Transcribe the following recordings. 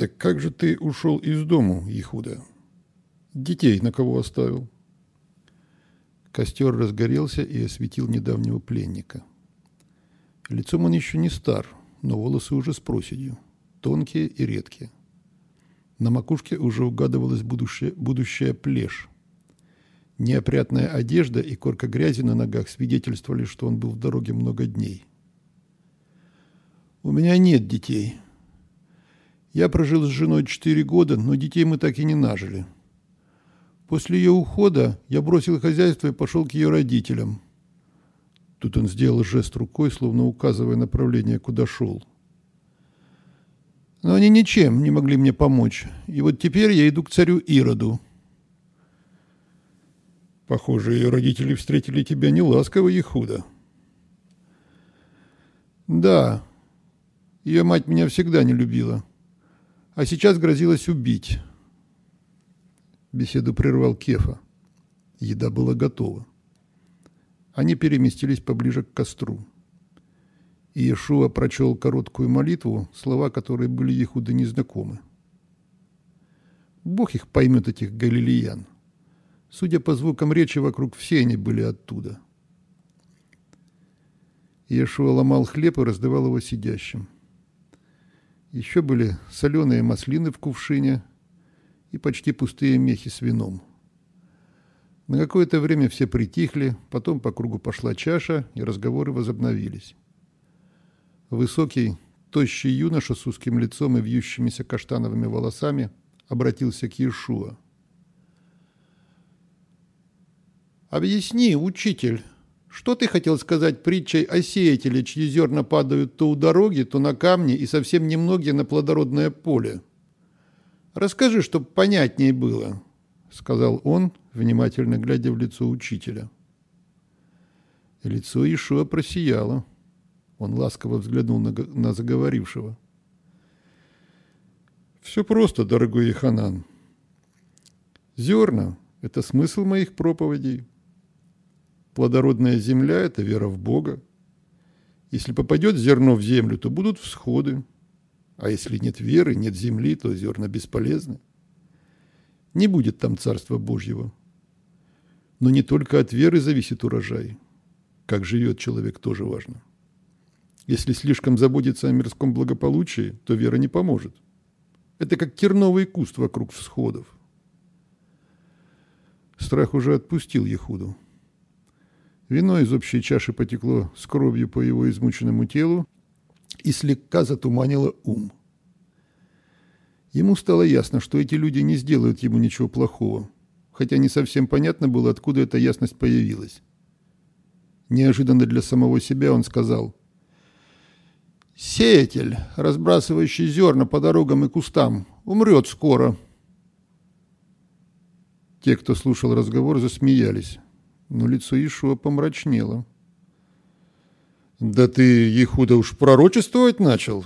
Так как же ты ушел из дому, Ехуда? Детей на кого оставил? Костер разгорелся и осветил недавнего пленника. Лицом он еще не стар, но волосы уже с проседью, тонкие и редкие. На макушке уже угадывалась будущая, будущая плешь. Неопрятная одежда и корка грязи на ногах свидетельствовали, что он был в дороге много дней. «У меня нет детей. Я прожил с женой четыре года, но детей мы так и не нажили. После ее ухода я бросил хозяйство и пошел к ее родителям. Тут он сделал жест рукой, словно указывая направление, куда шел. Но они ничем не могли мне помочь. И вот теперь я иду к царю Ироду. Похоже, ее родители встретили тебя неласково и худо. Да, ее мать меня всегда не любила. А сейчас грозилась убить. Беседу прервал Кефа. Еда была готова они переместились поближе к костру. Иешуа прочел короткую молитву, слова которой были Ехуды незнакомы. Бог их поймет, этих галилеян. Судя по звукам речи вокруг, все они были оттуда. Иешуа ломал хлеб и раздавал его сидящим. Еще были соленые маслины в кувшине и почти пустые мехи с вином – на какое-то время все притихли, потом по кругу пошла чаша, и разговоры возобновились. Высокий, тощий юноша с узким лицом и вьющимися каштановыми волосами обратился к Иешуа. «Объясни, учитель, что ты хотел сказать притчей о сеятеле, чьи зерна падают то у дороги, то на камни и совсем немногие на плодородное поле? Расскажи, чтобы понятнее было». — сказал он, внимательно глядя в лицо учителя. Лицо Ишуа просияло. Он ласково взглянул на, на заговорившего. «Все просто, дорогой Иханан. Зерна — это смысл моих проповедей. Плодородная земля — это вера в Бога. Если попадет зерно в землю, то будут всходы. А если нет веры, нет земли, то зерна бесполезны. Не будет там Царства Божьего. Но не только от веры зависит урожай. Как живет человек, тоже важно. Если слишком заботиться о мирском благополучии, то вера не поможет. Это как терновый куст вокруг всходов. Страх уже отпустил Ехуду. Вино из общей чаши потекло с кровью по его измученному телу и слегка затуманило ум – Ему стало ясно, что эти люди не сделают ему ничего плохого, хотя не совсем понятно было, откуда эта ясность появилась. Неожиданно для самого себя он сказал, «Сеятель, разбрасывающий зерна по дорогам и кустам, умрет скоро». Те, кто слушал разговор, засмеялись, но лицо Ишуа помрачнело. «Да ты, Ехуда, уж пророчествовать начал?»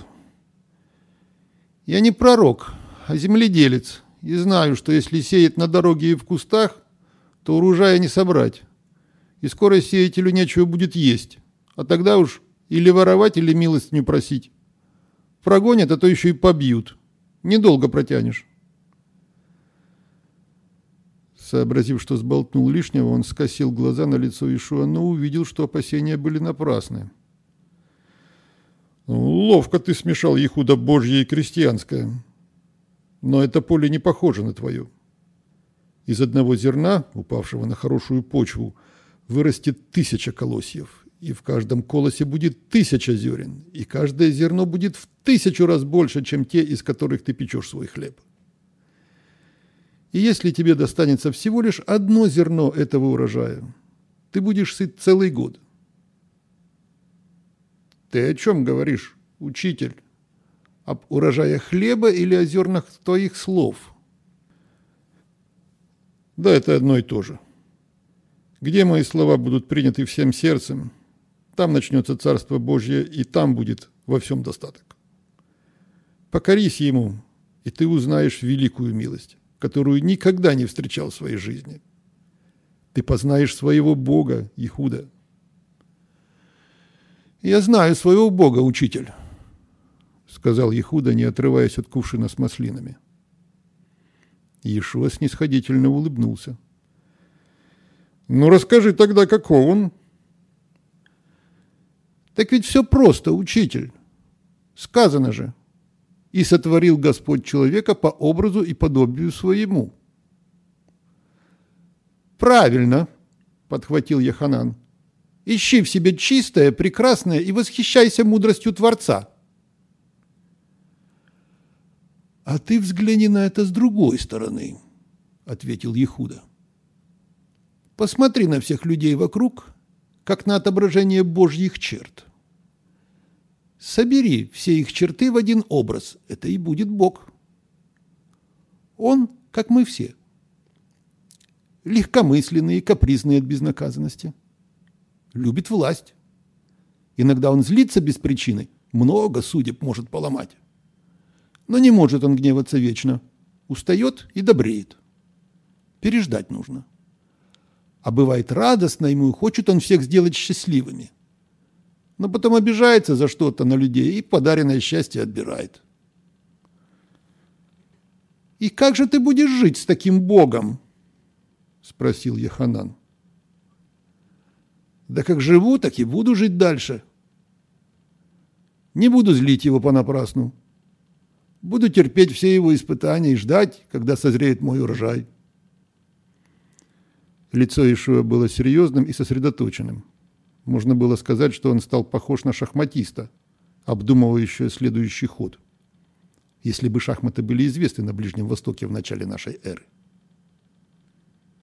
Я не пророк, а земледелец, и знаю, что если сеять на дороге и в кустах, то урожая не собрать. И скоро сеятелю нечего будет есть, а тогда уж или воровать, или милостыню просить. Прогонят, а то еще и побьют. Недолго протянешь. Сообразив, что сболтнул лишнего, он скосил глаза на лицо Ишуа, но увидел, что опасения были напрасны. Ловко ты смешал Ехуда Божье и крестьянское. Но это поле не похоже на твое. Из одного зерна, упавшего на хорошую почву, вырастет тысяча колосьев, и в каждом колосе будет тысяча зерен, и каждое зерно будет в тысячу раз больше, чем те, из которых ты печешь свой хлеб. И если тебе достанется всего лишь одно зерно этого урожая, ты будешь сыт целый год. Ты о чем говоришь, учитель? Об урожае хлеба или о зернах твоих слов? Да, это одно и то же. Где мои слова будут приняты всем сердцем, там начнется Царство Божье, и там будет во всем достаток. Покорись Ему, и ты узнаешь великую милость, которую никогда не встречал в своей жизни. Ты познаешь своего Бога, Ихуда – «Я знаю своего Бога, учитель», — сказал Ехуда, не отрываясь от кувшина с маслинами. Иешуа снисходительно улыбнулся. «Ну, расскажи тогда, каков он?» «Так ведь все просто, учитель. Сказано же, и сотворил Господь человека по образу и подобию своему». «Правильно», — подхватил Яханан. «Ищи в себе чистое, прекрасное и восхищайся мудростью Творца». «А ты взгляни на это с другой стороны», — ответил Ехуда. «Посмотри на всех людей вокруг, как на отображение Божьих черт. Собери все их черты в один образ, это и будет Бог. Он, как мы все, легкомысленный и капризный от безнаказанности. Любит власть. Иногда он злится без причины, много судеб может поломать. Но не может он гневаться вечно. Устает и добреет. Переждать нужно. А бывает радостно ему, хочет он всех сделать счастливыми но потом обижается за что-то на людей и подаренное счастье отбирает. «И как же ты будешь жить с таким Богом?» – спросил Яханан. «Да как живу, так и буду жить дальше. Не буду злить его понапрасну. Буду терпеть все его испытания и ждать, когда созреет мой урожай». Лицо Ишуа было серьезным и сосредоточенным – можно было сказать, что он стал похож на шахматиста, обдумывающего следующий ход. Если бы шахматы были известны на Ближнем Востоке в начале нашей эры.